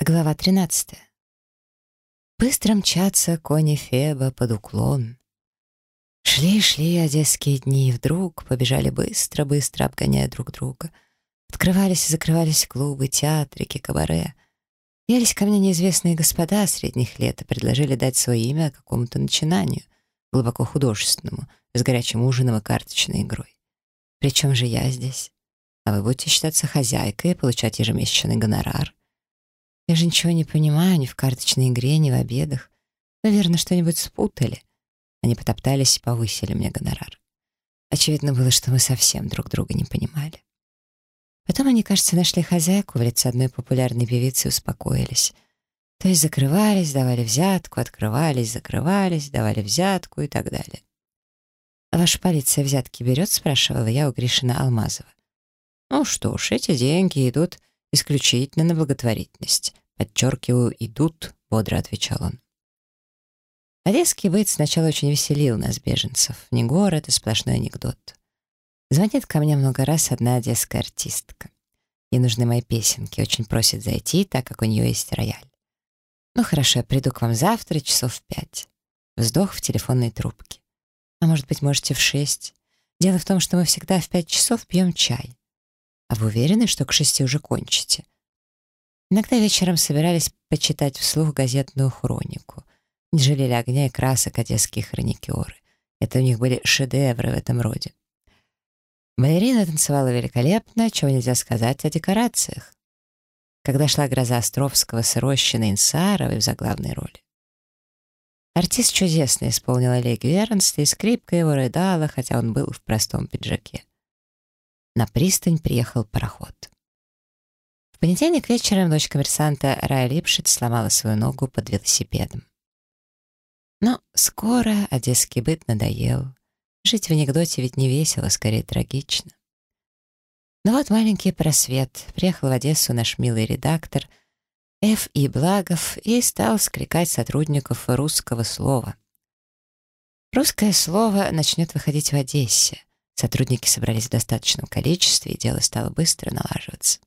Глава 13. Быстро мчатся кони Феба под уклон. Шли-шли одесские дни, и вдруг побежали быстро-быстро, обгоняя друг друга. Открывались и закрывались клубы, театрики, кабаре. Елись ко мне неизвестные господа средних лет и предложили дать свое имя какому-то начинанию, глубоко художественному, с горячим ужином и карточной игрой. Причем же я здесь? А вы будете считаться хозяйкой и получать ежемесячный гонорар — я же ничего не понимаю ни в карточной игре, ни в обедах. Наверное, что-нибудь спутали. Они потоптались и повысили мне гонорар. Очевидно было, что мы совсем друг друга не понимали. Потом они, кажется, нашли хозяйку в лице одной популярной певицы и успокоились. То есть закрывались, давали взятку, открывались, закрывались, давали взятку и так далее. «А ваша полиция взятки берет?» — спрашивала я у Гришина Алмазова. «Ну что ж, эти деньги идут исключительно на благотворительность. Подчеркиваю, идут, бодро отвечал он. Одесский быт сначала очень веселил нас, беженцев. Не город, а сплошной анекдот. Звонит ко мне много раз одна одесская артистка. Ей нужны мои песенки, очень просит зайти, так как у нее есть рояль. Ну хорошо, я приду к вам завтра часов в пять. Вздох в телефонной трубке. А может быть, можете в шесть? Дело в том, что мы всегда в пять часов пьем чай. А вы уверены, что к шести уже кончите? Иногда вечером собирались почитать вслух газетную хронику. Не жалели огня и красок одесские хроникеры. Это у них были шедевры в этом роде. Балерина танцевала великолепно, чего нельзя сказать о декорациях. Когда шла гроза Островского с Рощиной Инсаровой в заглавной роли. Артист чудесно исполнил Олег Вернст, и скрипка его рыдала, хотя он был в простом пиджаке. На пристань приехал пароход. В понедельник вечером дочь коммерсанта Рая Липшиц сломала свою ногу под велосипедом. Но скоро одесский быт надоел. Жить в анекдоте ведь не весело, скорее трагично. Но вот маленький просвет. Приехал в Одессу наш милый редактор Ф. И. Благов и стал скрикать сотрудников русского слова. Русское слово начнет выходить в Одессе. Сотрудники собрались в достаточном количестве, и дело стало быстро налаживаться.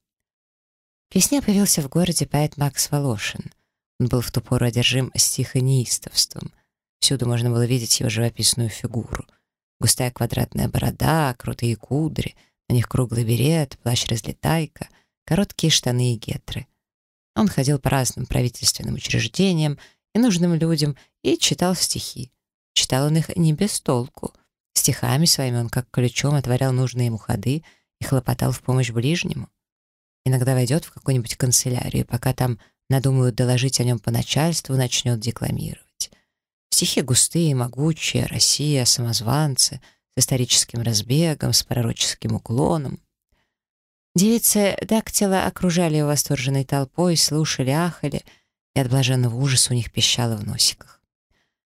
Весне появился в городе поэт Макс Волошин. Он был в ту пору одержим стихонеистовством. Всюду можно было видеть его живописную фигуру. Густая квадратная борода, крутые кудри, на них круглый берет, плащ-разлетайка, короткие штаны и гетры. Он ходил по разным правительственным учреждениям и нужным людям и читал стихи. Читал он их не без толку — Стихами своими он как ключом отворял нужные ему ходы и хлопотал в помощь ближнему. Иногда войдет в какую-нибудь канцелярию, пока там надумают доложить о нем по начальству, начнет декламировать. Стихи густые, могучие, Россия, самозванцы, с историческим разбегом, с пророческим уклоном. Девицы дактила окружали его восторженной толпой, слушали, ахали, и от блаженного ужаса у них пищало в носиках.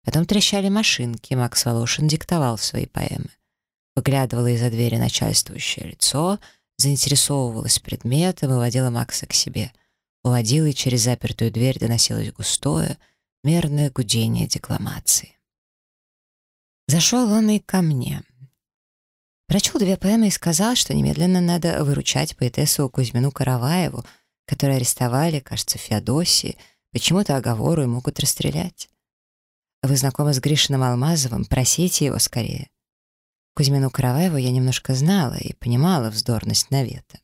Потом трещали машинки, Макс Волошин диктовал свои поэмы. Выглядывало из-за двери начальствующее лицо, заинтересовывалось предметом и водила Макса к себе. Уводила, и через запертую дверь доносилось густое, мерное гудение декламации. Зашел он и ко мне. Прочел две поэмы и сказал, что немедленно надо выручать поэтессу Кузьмину Караваеву, которую арестовали, кажется, в Феодосии, почему-то оговору и могут расстрелять. Вы знакомы с Гришиным Алмазовым? Просите его скорее. Кузьмину Караваеву я немножко знала и понимала вздорность навета.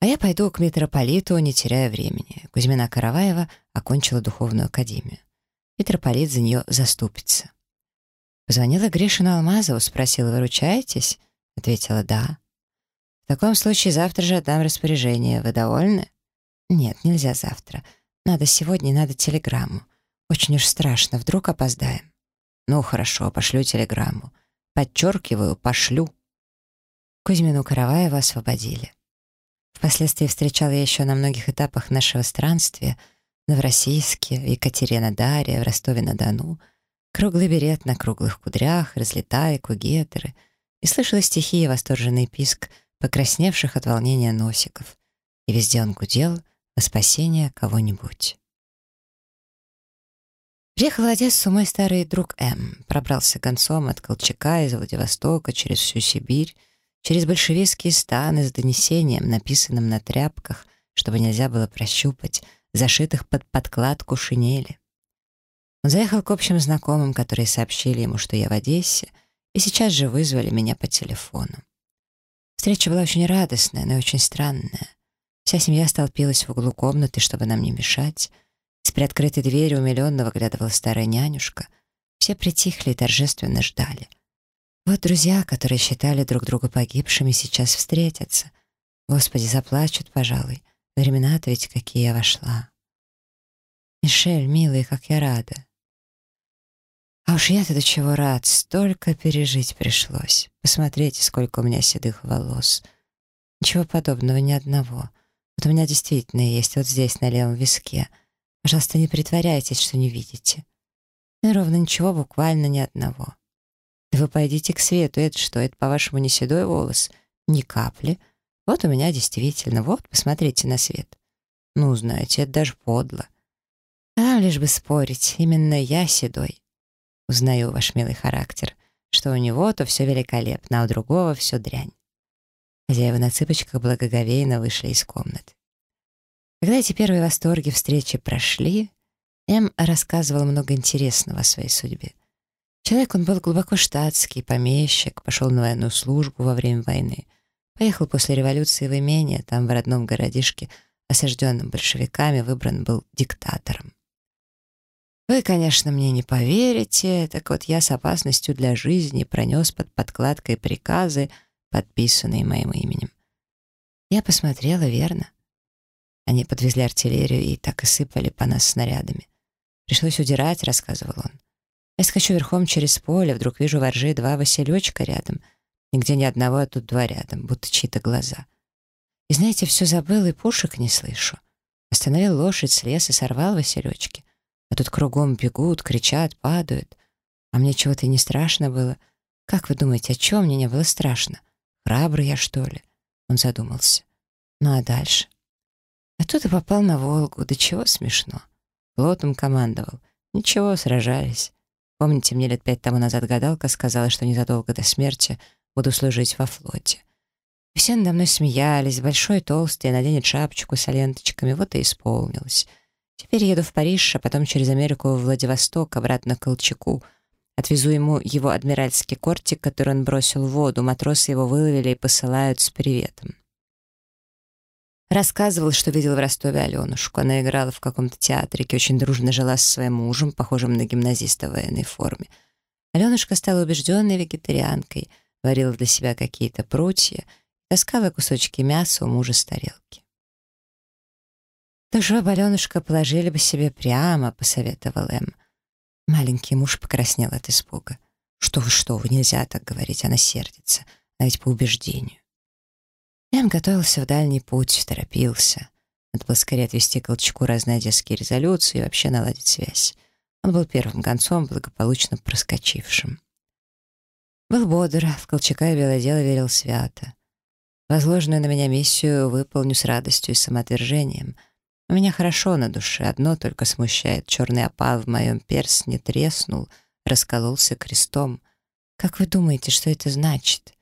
А я пойду к митрополиту, не теряя времени. Кузьмина Караваева окончила духовную академию. Митрополит за нее заступится. Позвонила Гришину Алмазову, спросила, выручаетесь? Ответила, да. В таком случае завтра же отдам распоряжение. Вы довольны? Нет, нельзя завтра. Надо сегодня, надо телеграмму. Очень уж страшно, вдруг опоздаем. Ну, хорошо, пошлю телеграмму. Подчеркиваю, пошлю. Кузьмину Караваева освободили. Впоследствии встречал я еще на многих этапах нашего странствия Новороссийске, в Екатеринодаре, в Ростове-на-Дону, круглый берет на круглых кудрях, разлетайку, гетеры, и слышала стихи и восторженный писк покрасневших от волнения носиков. И везде он гудел на спасение кого-нибудь. Приехал в Одессу мой старый друг М. Пробрался концом от Колчака из Владивостока через всю Сибирь, через большевистские станы с донесением, написанным на тряпках, чтобы нельзя было прощупать, зашитых под подкладку шинели. Он заехал к общим знакомым, которые сообщили ему, что я в Одессе, и сейчас же вызвали меня по телефону. Встреча была очень радостная, но и очень странная. Вся семья столпилась в углу комнаты, чтобы нам не мешать. С приоткрытой дверью умиленно выглядывала старая нянюшка. Все притихли и торжественно ждали. Вот друзья, которые считали друг друга погибшими, сейчас встретятся. Господи, заплачут, пожалуй. Времена-то ведь какие я вошла. Мишель, милый, как я рада. А уж я-то до чего рад, столько пережить пришлось. Посмотрите, сколько у меня седых волос. Ничего подобного, ни одного. Вот у меня действительно есть вот здесь, на левом виске. Пожалуйста, не притворяйтесь, что не видите. Ну, ровно ничего, буквально ни одного. Да вы пойдите к свету, это что, это, по-вашему, не седой волос? Ни капли. Вот у меня действительно, вот, посмотрите на свет. Ну, знаете, это даже подло. А, лишь бы спорить, именно я седой. Узнаю ваш милый характер, что у него-то все великолепно, а у другого все дрянь. Хозяева на цыпочках благоговейно вышли из комнаты. Когда эти первые восторги встречи прошли, М рассказывал много интересного о своей судьбе. Человек он был глубоко штатский, помещик, пошел на военную службу во время войны, поехал после революции в имение, там в родном городишке, осажденном большевиками, выбран был диктатором. Вы, конечно, мне не поверите, так вот я с опасностью для жизни пронес под подкладкой приказы, подписанные моим именем. Я посмотрела, верно. Они подвезли артиллерию и так и сыпали по нас снарядами. Пришлось удирать, рассказывал он. Я скачу верхом через поле, вдруг вижу воржи два василечка рядом. Нигде ни одного, а тут два рядом, будто чьи-то глаза. И знаете, все забыл и пушек не слышу. Остановил лошадь, слез и сорвал василечки. А тут кругом бегут, кричат, падают. А мне чего-то не страшно было. Как вы думаете, о чем мне не было страшно? Храбрый я, что ли? Он задумался. Ну а дальше? А тут и попал на Волгу. Да чего смешно. Плотом командовал. Ничего, сражались. Помните, мне лет пять тому назад гадалка сказала, что незадолго до смерти буду служить во флоте. Все надо мной смеялись, большой, толстый, наденет шапочку с ленточками, вот и исполнилось. Теперь еду в Париж, а потом через Америку в Владивосток, обратно к Колчаку. Отвезу ему его адмиральский кортик, который он бросил в воду, матросы его выловили и посылают с приветом. Рассказывал, что видел в Ростове Аленушку. Она играла в каком-то театрике, очень дружно жила со своим мужем, похожим на гимназиста в военной форме. Аленушка стала убежденной вегетарианкой, варила для себя какие-то прутья, таскала кусочки мяса у мужа с тарелки. «Так же Аленушка положили бы себе прямо», — посоветовал Эм. Маленький муж покраснел от испуга. «Что вы, что вы, нельзя так говорить, она сердится, а ведь по убеждению». Эм готовился в дальний путь, торопился. Надо было скорее отвести Колчаку разные одесские резолюции и вообще наладить связь. Он был первым гонцом, благополучно проскочившим. Был бодр, в Колчака и белое дело верил свято. Возложенную на меня миссию выполню с радостью и самоотвержением. У меня хорошо на душе, одно только смущает. Черный опал в моем перстне треснул, раскололся крестом. Как вы думаете, что это значит?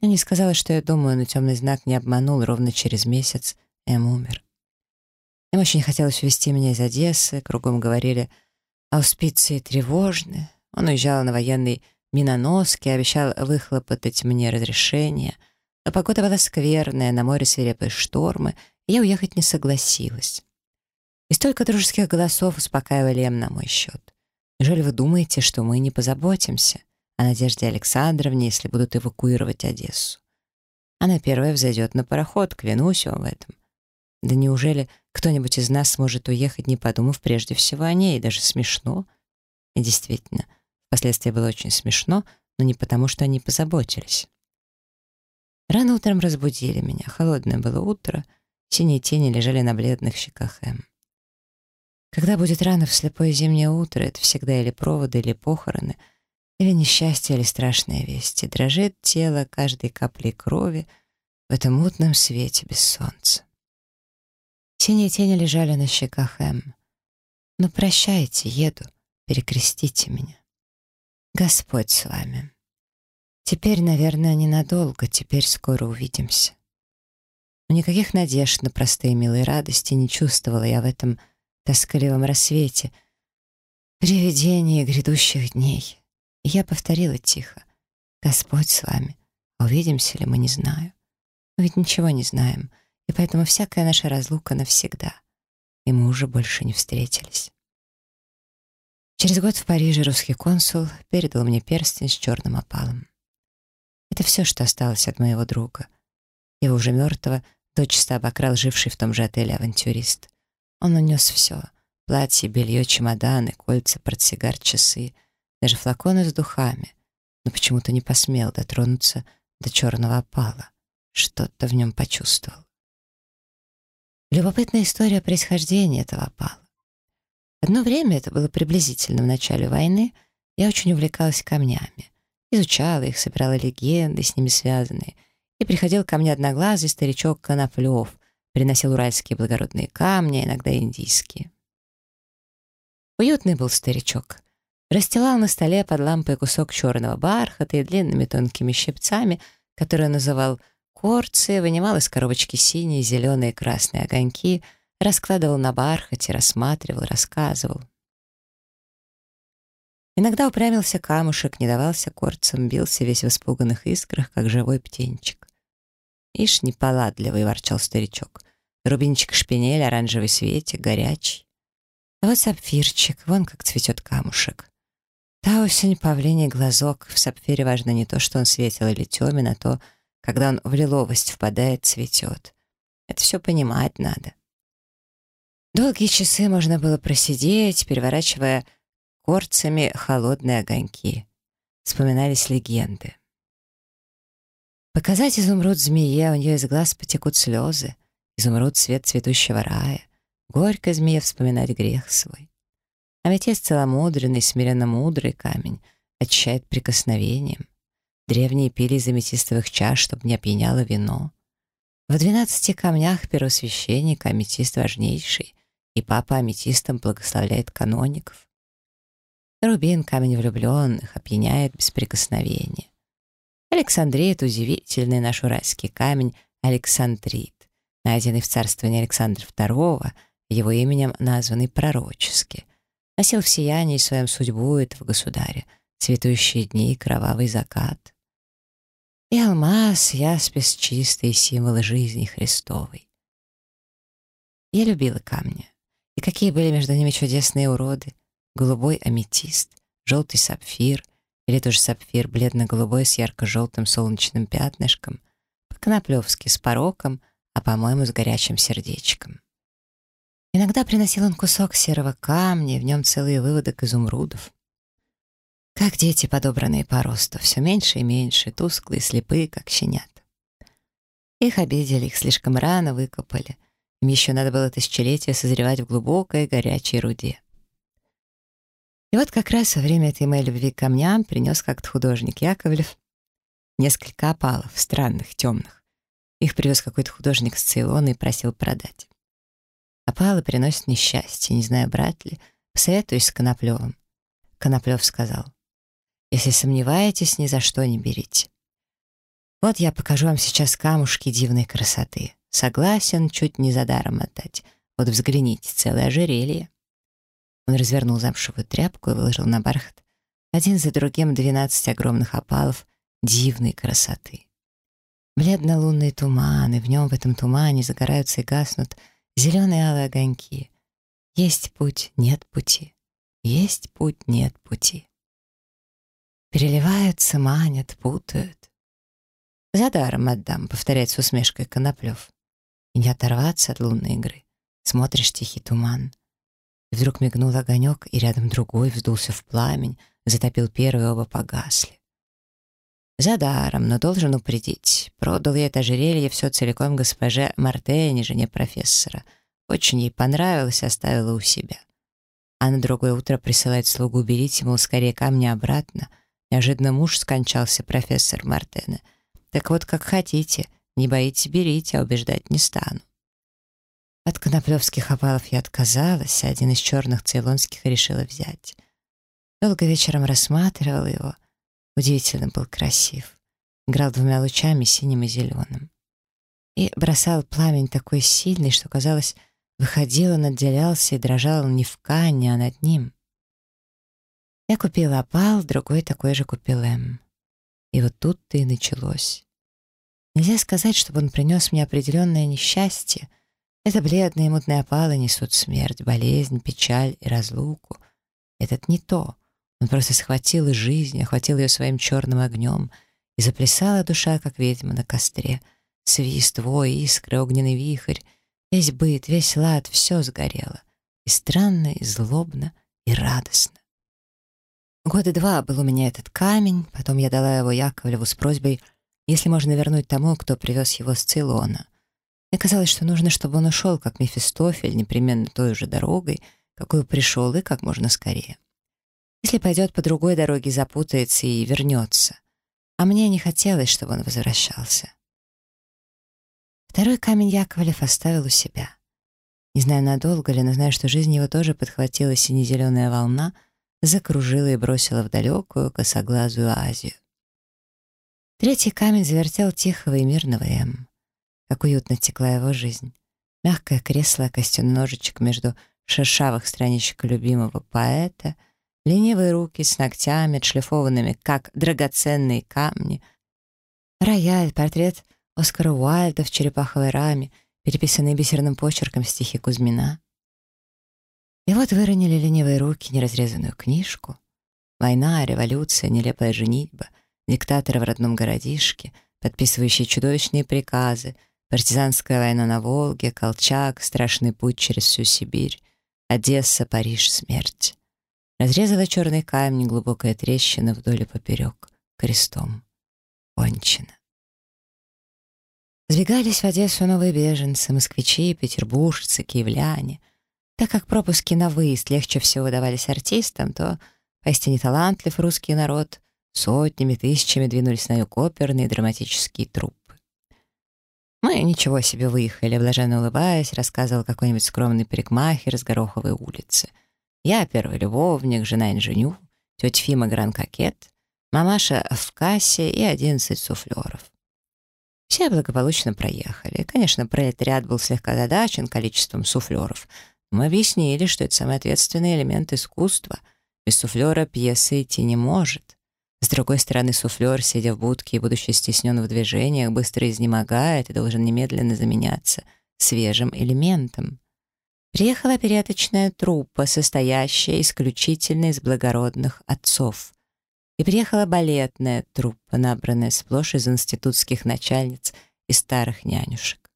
Я не сказала, что я думаю, но темный знак не обманул. Ровно через месяц Эм умер. Им очень хотелось увезти меня из Одессы. Кругом говорили, ауспиции тревожны. Он уезжал на военный миноноске, обещал выхлопотать мне разрешение. Но погода была скверная, на море свирепые штормы, и я уехать не согласилась. И столько дружеских голосов успокаивали Эм на мой счет. Неужели вы думаете, что мы не позаботимся? О Надежде Александровне, если будут эвакуировать Одессу. Она первая взойдет на пароход, клянусь вам в этом. Да неужели кто-нибудь из нас сможет уехать, не подумав прежде всего о ней, даже смешно? И действительно, впоследствии было очень смешно, но не потому, что они позаботились. Рано утром разбудили меня, холодное было утро, синие тени лежали на бледных щеках Эм. Когда будет рано в слепое зимнее утро, это всегда или проводы, или похороны — или несчастье, или страшные вести. Дрожит тело каждой капли крови в этом мутном свете без солнца. Синие тени лежали на щеках М. «Ну, прощайте, еду, перекрестите меня. Господь с вами. Теперь, наверное, ненадолго, теперь скоро увидимся». Но никаких надежд на простые милые радости не чувствовала я в этом тоскливом рассвете, привидении грядущих дней. Я повторила тихо. «Господь с вами. А увидимся ли мы, не знаю. Мы ведь ничего не знаем, и поэтому всякая наша разлука навсегда. И мы уже больше не встретились». Через год в Париже русский консул передал мне перстень с черным опалом. Это все, что осталось от моего друга. Его уже мертвого дочисто обокрал живший в том же отеле авантюрист. Он унес все — платье, белье, чемоданы, кольца, портсигар, часы, даже флаконы с духами, но почему-то не посмел дотронуться до черного опала. Что-то в нем почувствовал. Любопытная история происхождения этого опала. Одно время, это было приблизительно в начале войны, я очень увлекалась камнями. Изучала их, собирала легенды, с ними связанные. И приходил ко мне одноглазый старичок Коноплев, приносил уральские благородные камни, иногда индийские. Уютный был старичок. Расстилал на столе под лампой кусок черного бархата и длинными тонкими щипцами, которые называл корцы, вынимал из коробочки синие, зеленые и красные огоньки — раскладывал на бархате, рассматривал, рассказывал. Иногда упрямился камушек, не давался корцам, бился весь в испуганных искрах, как живой птенчик. «Ишь, неполадливый», — ворчал старичок. «Рубинчик шпинель, оранжевый светик, горячий. А вот сапфирчик, вон как цветет камушек. Осень павлиний глазок. В сапфире важно не то, что он светил или темен, а то, когда он в лиловость впадает, цветет. Это все понимать надо. Долгие часы можно было просидеть, переворачивая корцами холодные огоньки. Вспоминались легенды. Показать изумруд змее, у нее из глаз потекут слезы. Изумруд — цвет цветущего рая. Горько змея вспоминать грех свой. Аметист целомудренный, смиренно мудрый камень, очищает прикосновением. Древние пили из аметистовых чаш, чтобы не опьяняло вино. В двенадцати камнях первосвященник, аметист важнейший, и папа аметистом благословляет каноников. Рубин, камень влюбленных, опьяняет без прикосновения. Александрит — удивительный наш уральский камень Александрит, найденный в царствовании Александра II, его именем названный пророчески. Носил в сиянии своем судьбу этого государя, цветущие дни и кровавый закат. И алмаз, яспис чистый, символ жизни Христовой. Я любила камни. И какие были между ними чудесные уроды. Голубой аметист, желтый сапфир, или тоже сапфир бледно-голубой с ярко-желтым солнечным пятнышком, по-коноплевски с пороком, а, по-моему, с горячим сердечком. Иногда приносил он кусок серого камня, в нем целый выводок изумрудов. Как дети, подобранные по росту, все меньше и меньше, тусклые, слепые, как щенята. Их обидели, их слишком рано выкопали — им еще надо было тысячелетия созревать в глубокой горячей руде. И вот как раз во время этой моей любви к камням принес как-то художник Яковлев несколько опалов, странных, темных. Их привез какой-то художник с Цейлона и просил продать. Опалы приносят несчастье, не знаю, брать ли. Посоветуюсь с Коноплевым. Коноплев сказал, «Если сомневаетесь, ни за что не берите. Вот я покажу вам сейчас камушки дивной красоты. Согласен чуть не за даром отдать. Вот взгляните, целое ожерелье. Он развернул замшевую тряпку и выложил на бархат один за другим двенадцать огромных опалов дивной красоты. Бледно-лунный туман, и в нем, в этом тумане, загораются и гаснут зеленые алые огоньки. Есть путь, нет пути. Есть путь, нет пути. Переливаются, манят, путают. «За даром отдам», — повторяет с усмешкой Коноплев и не оторваться от лунной игры. Смотришь тихий туман. И вдруг мигнул огонек, и рядом другой вздулся в пламень, затопил первый, оба погасли. За даром, но должен упредить. Продал я это ожерелье все целиком госпоже Мартене, жене профессора. Очень ей понравилось, оставила у себя. А на другое утро присылает слугу берите, мол, скорее камни обратно. Неожиданно муж скончался, профессор Мартене. Так вот, как хотите — не боитесь, берите, а убеждать не стану. От коноплевских опалов я отказалась, а один из черных цейлонских решила взять. Долго вечером рассматривала его. Удивительно был красив. Играл двумя лучами, синим и зеленым. и бросал пламень такой сильный, что, казалось, выходил он, отделялся и дрожал не в кане, а над ним. Я купила опал, другой такой же купил М. И вот тут-то и началось. Нельзя сказать, чтобы он принес мне определенное несчастье. Это бледные мутные опалы несут смерть, болезнь, печаль и разлуку. Этот не то. Он просто схватил жизнь, охватил ее своим черным огнем, и заплясала душа, как ведьма на костре. Свист, вой, искры, огненный вихрь. Весь быт, весь лад, все сгорело. И странно, и злобно, и радостно. Года два был у меня этот камень, потом я дала его Яковлеву с просьбой, если можно вернуть тому, кто привез его с Цейлона. Мне казалось, что нужно, чтобы он ушел, как Мефистофель, непременно той же дорогой, какую пришел, и как можно скорее. Если пойдет по другой дороге, запутается и вернется. А мне не хотелось, чтобы он возвращался. Второй камень Яковлев оставил у себя. Не знаю, надолго ли, но знаю, что жизнь его тоже подхватила сине-зеленая волна — закружила и бросила в далекую косоглазую Азию. Третий камень завертел тихого и мирного М. Как уютно текла его жизнь. Мягкое кресло, костяной ножичек между шершавых страничек любимого поэта, ленивые руки с ногтями, отшлифованными, как драгоценные камни, рояль, портрет Оскара Уайльда в черепаховой раме, переписанный бисерным почерком стихи Кузьмина. И вот выронили ленивые руки неразрезанную книжку. Война, революция, нелепая женитьба, диктаторы в родном городишке, подписывающие чудовищные приказы, партизанская война на Волге, Колчак, страшный путь через всю Сибирь, Одесса, Париж, смерть. Разрезала черный камень глубокая трещина вдоль и поперек, крестом. Кончено. Сбегались в Одессу новые беженцы, москвичи, петербуржцы, киевляне — так как пропуски на выезд легче всего давались артистам, то поистине талантлив русский народ сотнями, тысячами двинулись на юг оперные драматические труппы. Мы ничего себе выехали, блаженно улыбаясь, рассказывал какой-нибудь скромный парикмахер с Гороховой улицы. Я первый любовник, жена инженю, тетя Фима гран-кокет, мамаша в кассе и одиннадцать суфлеров. Все благополучно проехали. Конечно, пролетариат был слегка задачен количеством суфлеров — мы объяснили, что это самый ответственный элемент искусства. Без суфлера пьеса идти не может. С другой стороны, суфлер, сидя в будке и будучи стеснен в движениях, быстро изнемогает и должен немедленно заменяться свежим элементом. Приехала опереточная труппа, состоящая исключительно из благородных отцов. И приехала балетная труппа, набранная сплошь из институтских начальниц и старых нянюшек.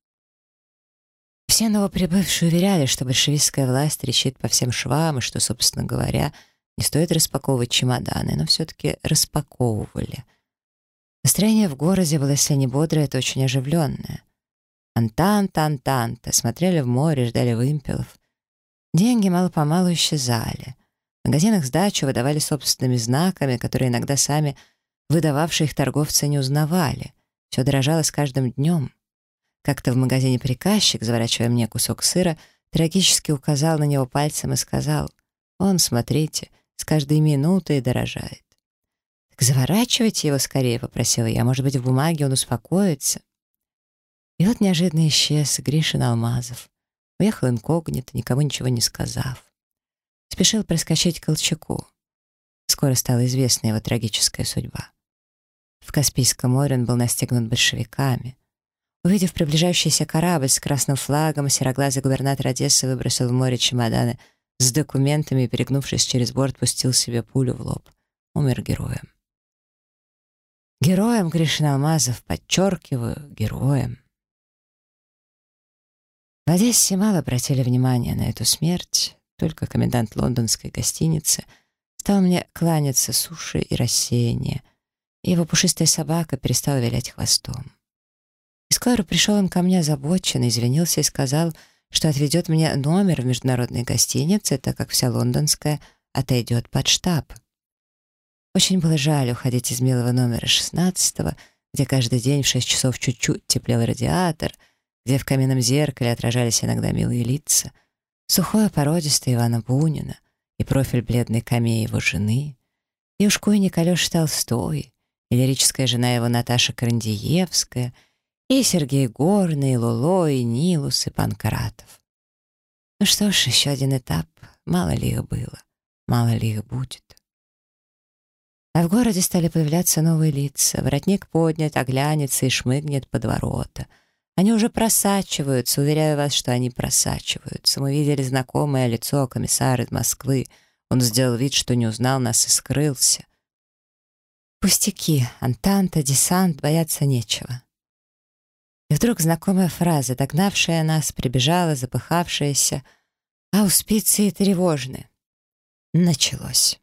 Все новоприбывшие уверяли, что большевистская власть трещит по всем швам, и что, собственно говоря, не стоит распаковывать чемоданы, но все-таки распаковывали. Настроение в городе было, если не бодрое, то очень оживленное. Антанта, антанта, смотрели в море, ждали вымпелов. Деньги мало-помалу исчезали. В магазинах сдачу выдавали собственными знаками, которые иногда сами выдававшие их торговцы не узнавали. Все дорожало с каждым днем. Как-то в магазине приказчик, заворачивая мне кусок сыра, трагически указал на него пальцем и сказал, «Он, смотрите, с каждой минутой дорожает». «Так заворачивайте его скорее», — попросила я, «может быть, в бумаге он успокоится». И вот неожиданно исчез Гришин Алмазов. Уехал инкогнито, никому ничего не сказав. Спешил проскочить к Колчаку. Скоро стала известна его трагическая судьба. В Каспийском море он был настигнут большевиками. Увидев приближающийся корабль с красным флагом, сероглазый губернатор Одессы выбросил в море чемоданы с документами и, перегнувшись через борт, пустил себе пулю в лоб. Умер героем. Героем Гришин Алмазов, подчеркиваю, героем. В Одессе мало обратили внимания на эту смерть, только комендант лондонской гостиницы стал мне кланяться суши и рассеяния, и его пушистая собака перестала вилять хвостом. И скоро пришел он ко мне озабоченный, извинился и сказал, что отведет мне номер в международной гостинице, так как вся лондонская отойдет под штаб. Очень было жаль уходить из милого номера 16 где каждый день в 6 часов чуть-чуть теплел радиатор, где в каменном зеркале отражались иногда милые лица, сухое породистое Ивана Бунина и профиль бледной камеи его жены, и ушкуйник Алеша Толстой, и лирическая жена его Наташа Карандиевская — И Сергей Горный, и Луло, и Нилус, и Панкратов. Ну что ж, еще один этап. Мало ли их было, мало ли их будет. А в городе стали появляться новые лица. Воротник поднят, оглянется и шмыгнет под ворота. Они уже просачиваются, уверяю вас, что они просачиваются. Мы видели знакомое лицо комиссара из Москвы. Он сделал вид, что не узнал нас и скрылся. Пустяки, антанта, десант, бояться нечего. И вдруг знакомая фраза, догнавшая нас, прибежала, запыхавшаяся, а у спицы тревожны. Началось.